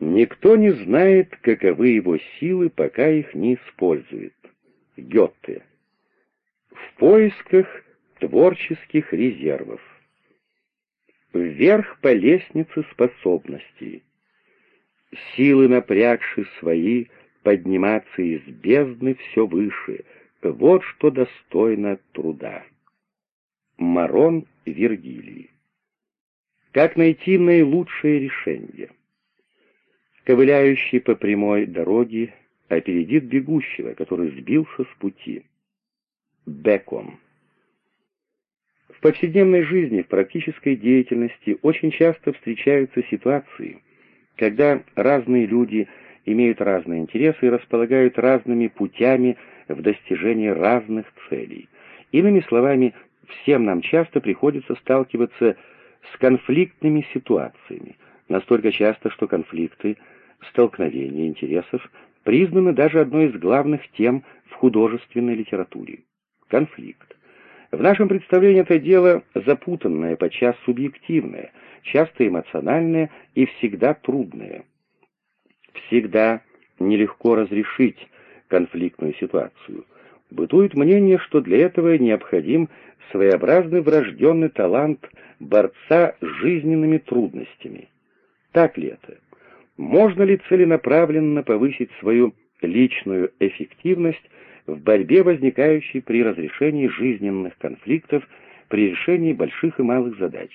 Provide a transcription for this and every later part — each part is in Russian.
Никто не знает, каковы его силы, пока их не использует. Гетте. В поисках творческих резервов. Вверх по лестнице способностей. Силы, напрягши свои, подниматься из бездны все выше. Вот что достойно труда. Марон Вергилий. Как найти наилучшее решение? Ковыляющий по прямой дороге опередит бегущего, который сбился с пути. Бекон. В повседневной жизни, в практической деятельности очень часто встречаются ситуации, когда разные люди имеют разные интересы и располагают разными путями в достижении разных целей. Иными словами, всем нам часто приходится сталкиваться с конфликтными ситуациями, настолько часто, что конфликты, столкновения интересов признаны даже одной из главных тем в художественной литературе. Конфликт. В нашем представлении это дело запутанное, подчас субъективное, часто эмоциональное и всегда трудное. Всегда нелегко разрешить конфликтную ситуацию. Бытует мнение, что для этого необходим своеобразный врожденный талант борца с жизненными трудностями. Так ли это? Можно ли целенаправленно повысить свою личную эффективность в борьбе, возникающей при разрешении жизненных конфликтов, при решении больших и малых задач.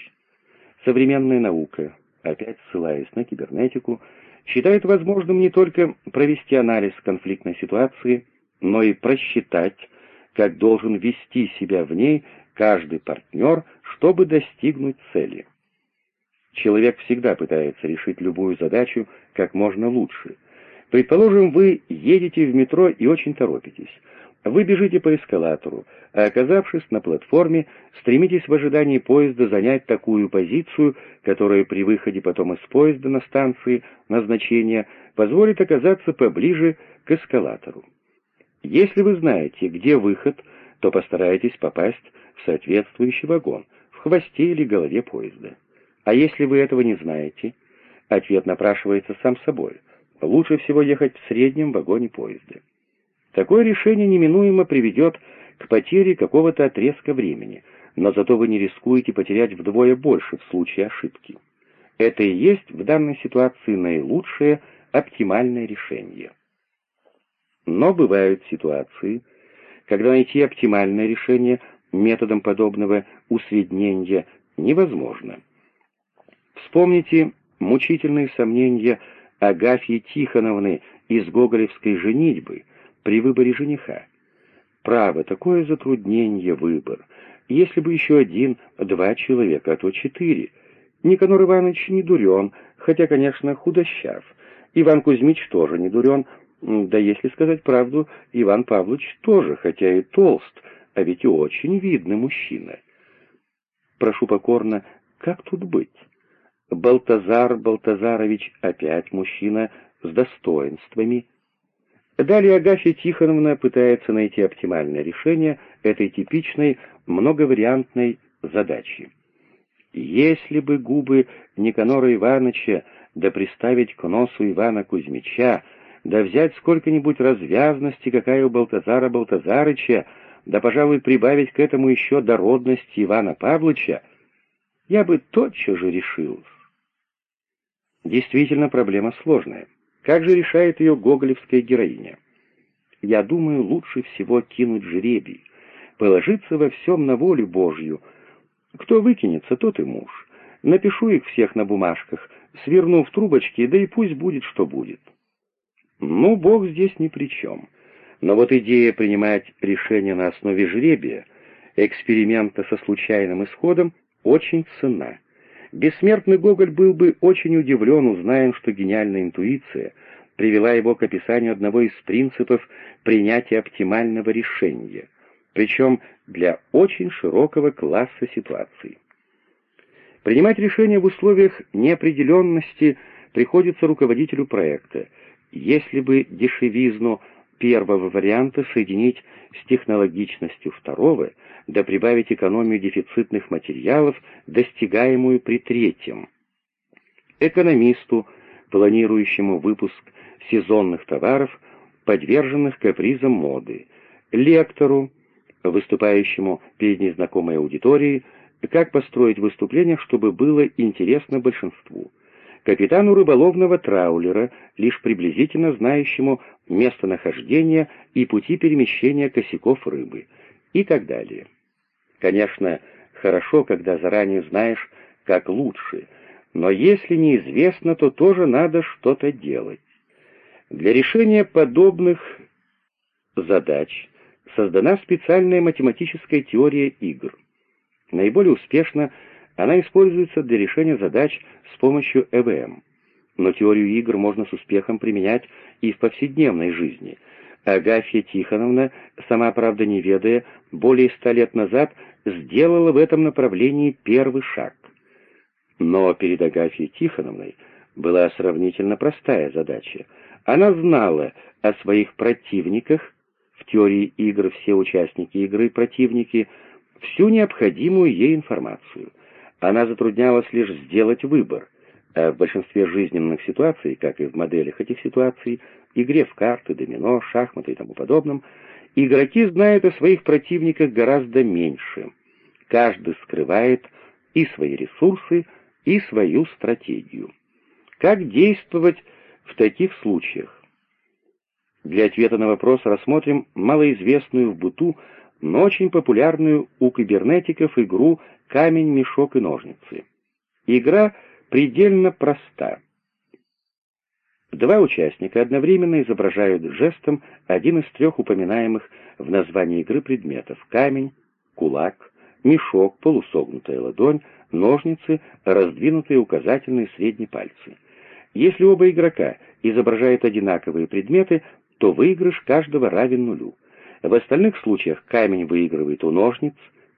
Современная наука, опять ссылаясь на кибернетику, считает возможным не только провести анализ конфликтной ситуации, но и просчитать, как должен вести себя в ней каждый партнер, чтобы достигнуть цели. Человек всегда пытается решить любую задачу как можно лучше, Предположим, вы едете в метро и очень торопитесь. Вы бежите по эскалатору, а оказавшись на платформе, стремитесь в ожидании поезда занять такую позицию, которая при выходе потом из поезда на станции назначения позволит оказаться поближе к эскалатору. Если вы знаете, где выход, то постарайтесь попасть в соответствующий вагон, в хвосте или голове поезда. А если вы этого не знаете, ответ напрашивается сам собой — лучше всего ехать в среднем вагоне поезда. Такое решение неминуемо приведет к потере какого-то отрезка времени, но зато вы не рискуете потерять вдвое больше в случае ошибки. Это и есть в данной ситуации наилучшее оптимальное решение. Но бывают ситуации, когда найти оптимальное решение методом подобного усреднения невозможно. Вспомните мучительные сомнения Агафьи Тихоновны из гоголевской «Женитьбы» при выборе жениха. Право, такое затруднение выбор. Если бы еще один, два человека, а то четыре. Никанор Иванович не дурен, хотя, конечно, худощав. Иван Кузьмич тоже не дурен, да если сказать правду, Иван Павлович тоже, хотя и толст, а ведь и очень видный мужчина. Прошу покорно, как тут быть? Балтазар Балтазарович опять мужчина с достоинствами. Далее Агафья Тихоновна пытается найти оптимальное решение этой типичной многовариантной задачи. Если бы губы Никанора Ивановича да приставить к носу Ивана Кузьмича, да взять сколько-нибудь развязности, какая у Балтазара Балтазарыча, да, пожалуй, прибавить к этому еще дородности Ивана Павловича, я бы тотчас же решился. Действительно, проблема сложная. Как же решает ее гоголевская героиня? Я думаю, лучше всего кинуть жребий, положиться во всем на волю Божью. Кто выкинется, тот и муж. Напишу их всех на бумажках, сверну в трубочки, да и пусть будет, что будет. Ну, Бог здесь ни при чем. Но вот идея принимать решение на основе жребия, эксперимента со случайным исходом, очень ценна. Бессмертный Гоголь был бы очень удивлен, узная, что гениальная интуиция привела его к описанию одного из принципов принятия оптимального решения, причем для очень широкого класса ситуаций. Принимать решения в условиях неопределенности приходится руководителю проекта. Если бы дешевизну первого варианта соединить с технологичностью второго, да прибавить экономию дефицитных материалов, достигаемую при третьем. Экономисту планирующему выпуск сезонных товаров, подверженных капризам моды, лектору, выступающему перед незнакомой аудиторией, как построить выступление, чтобы было интересно большинству, капитану рыболовного траулера, лишь приблизительно знающему местонахождение и пути перемещения косяков рыбы, и так далее. Конечно, хорошо, когда заранее знаешь, как лучше, но если неизвестно, то тоже надо что-то делать. Для решения подобных задач создана специальная математическая теория игр. Наиболее успешно она используется для решения задач с помощью ЭВМ. Но теорию игр можно с успехом применять и в повседневной жизни. Агафья Тихоновна, сама правда не ведая, более ста лет назад сделала в этом направлении первый шаг. Но перед Агафьей Тихоновной была сравнительно простая задача. Она знала о своих противниках, в теории игр все участники игры противники, всю необходимую ей информацию. Она затруднялась лишь сделать выбор, а в большинстве жизненных ситуаций, как и в моделях этих ситуаций, игре в карты, домино, шахматы и тому подобном, игроки знают о своих противниках гораздо меньше. Каждый скрывает и свои ресурсы, и свою стратегию. Как действовать в таких случаях? Для ответа на вопрос рассмотрим малоизвестную в быту, но очень популярную у кибернетиков игру «Камень, мешок и ножницы». Игра предельно проста. Два участника одновременно изображают жестом один из трех упоминаемых в названии игры предметов — камень, кулак, мешок, полусогнутая ладонь, ножницы, раздвинутые указательные и средние пальцы. Если оба игрока изображают одинаковые предметы, то выигрыш каждого равен нулю. В остальных случаях камень выигрывает у ножниц,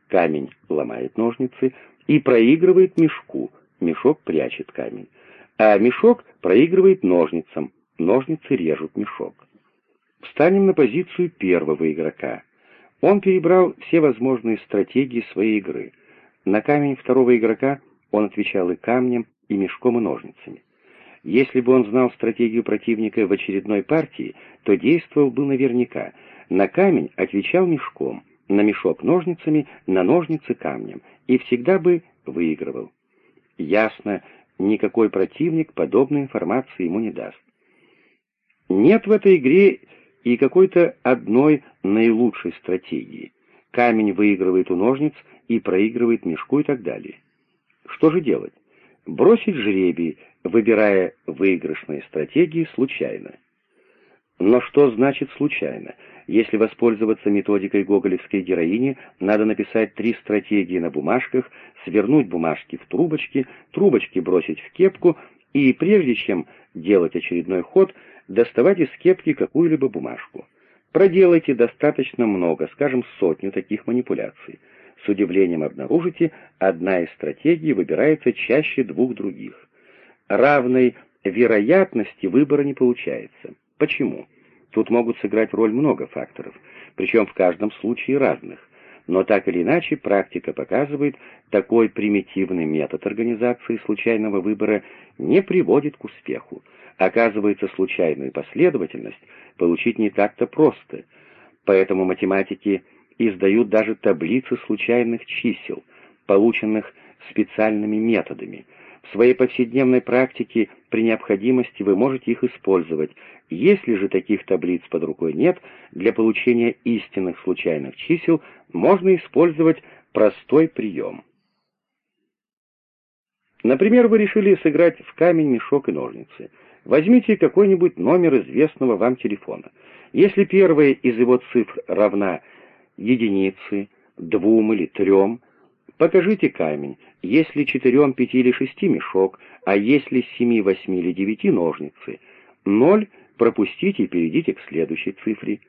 камень ломает ножницы и проигрывает мешку, мешок прячет камень. А мешок проигрывает ножницам, ножницы режут мешок. Встанем на позицию первого игрока. Он перебрал все возможные стратегии своей игры — на камень второго игрока он отвечал и камнем, и мешком, и ножницами. Если бы он знал стратегию противника в очередной партии, то действовал бы наверняка. На камень отвечал мешком, на мешок ножницами, на ножницы камнем, и всегда бы выигрывал. Ясно, никакой противник подобной информации ему не даст. Нет в этой игре и какой-то одной наилучшей стратегии. Камень выигрывает у ножниц и проигрывает мешку и так далее. Что же делать? Бросить жребий, выбирая выигрышные стратегии случайно. Но что значит случайно? Если воспользоваться методикой гоголевской героини, надо написать три стратегии на бумажках, свернуть бумажки в трубочки, трубочки бросить в кепку и, прежде чем делать очередной ход, доставать из кепки какую-либо бумажку. Проделайте достаточно много, скажем, сотню таких манипуляций с удивлением обнаружите, одна из стратегий выбирается чаще двух других. Равной вероятности выбора не получается. Почему? Тут могут сыграть роль много факторов, причем в каждом случае разных. Но так или иначе, практика показывает, такой примитивный метод организации случайного выбора не приводит к успеху. Оказывается, случайную последовательность получить не так-то просто. Поэтому математики издают даже таблицы случайных чисел, полученных специальными методами. В своей повседневной практике при необходимости вы можете их использовать. Если же таких таблиц под рукой нет, для получения истинных случайных чисел можно использовать простой прием. Например, вы решили сыграть в камень, мешок и ножницы. Возьмите какой-нибудь номер известного вам телефона. Если первая из его цифр равна единицы, двум или трем. Покажите камень, если четырем, пяти или шести мешок, а если семи, восьми или девяти ножницы. Ноль пропустите и перейдите к следующей цифре.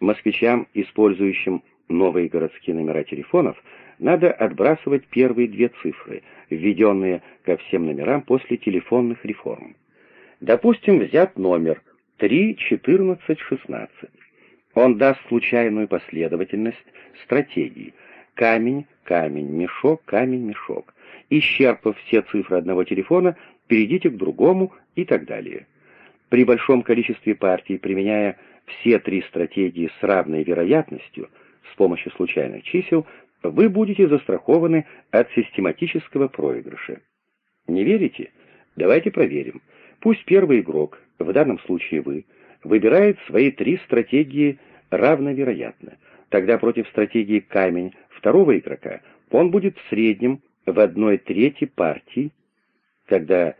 Москвичам, использующим новые городские номера телефонов, надо отбрасывать первые две цифры, введенные ко всем номерам после телефонных реформ. Допустим, взят номер 3, 14, 16. Он даст случайную последовательность стратегии. Камень, камень, мешок, камень, мешок. Исчерпав все цифры одного телефона, перейдите к другому и так далее. При большом количестве партий, применяя все три стратегии с равной вероятностью с помощью случайных чисел, вы будете застрахованы от систематического проигрыша. Не верите? Давайте проверим. Пусть первый игрок, в данном случае вы, выбирает свои три стратегии равновероятно. Тогда против стратегии камень второго игрока он будет в среднем в одной трети партий, когда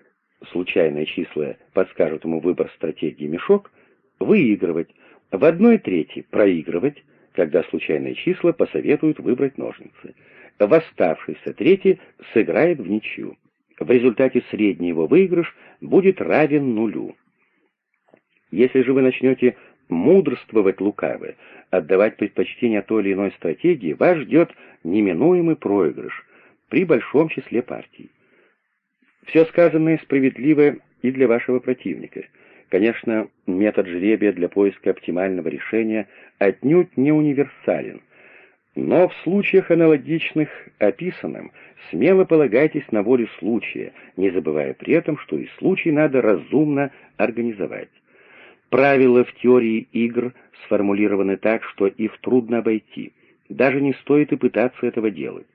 случайные числа подскажут ему выбор стратегии мешок, выигрывать, в одной трети проигрывать, когда случайные числа посоветуют выбрать ножницы. В оставшейся трети сыграет в ничью. В результате средний его выигрыш будет равен нулю. Если же вы начнете мудрствовать лукавы, отдавать предпочтение той или иной стратегии, вас ждет неминуемый проигрыш при большом числе партий. Все сказанное справедливо и для вашего противника. Конечно, метод жребия для поиска оптимального решения отнюдь не универсален, но в случаях аналогичных описанным смело полагайтесь на волю случая, не забывая при этом, что и случай надо разумно организовать. Правила в теории игр сформулированы так, что их трудно обойти. Даже не стоит и пытаться этого делать.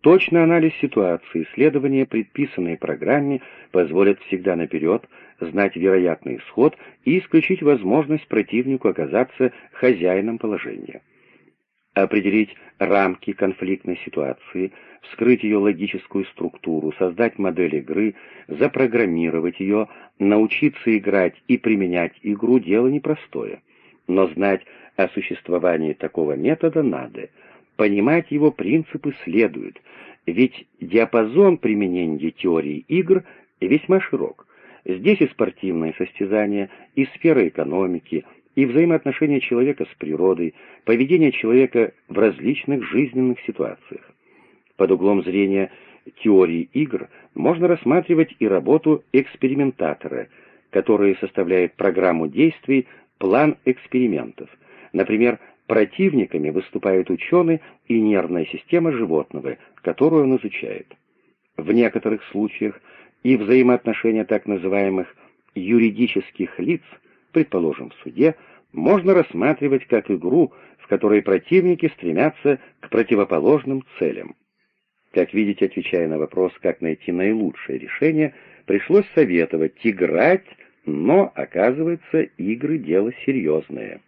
Точный анализ ситуации, исследования предписанной программе позволят всегда наперед знать вероятный исход и исключить возможность противнику оказаться хозяином положения определить рамки конфликтной ситуации, вскрыть ее логическую структуру, создать модель игры, запрограммировать ее, научиться играть и применять игру – дело непростое. Но знать о существовании такого метода надо, понимать его принципы следует, ведь диапазон применения теории игр весьма широк. Здесь и спортивные состязания, и сфера экономики – и взаимоотношения человека с природой, поведение человека в различных жизненных ситуациях. Под углом зрения теории игр можно рассматривать и работу экспериментатора, который составляет программу действий, план экспериментов. Например, противниками выступают ученый и нервная система животного, которую он изучает. В некоторых случаях и взаимоотношения так называемых юридических лиц – предположим, в суде, можно рассматривать как игру, в которой противники стремятся к противоположным целям. Как видите, отвечая на вопрос, как найти наилучшее решение, пришлось советовать играть, но, оказывается, игры — дело серьезное.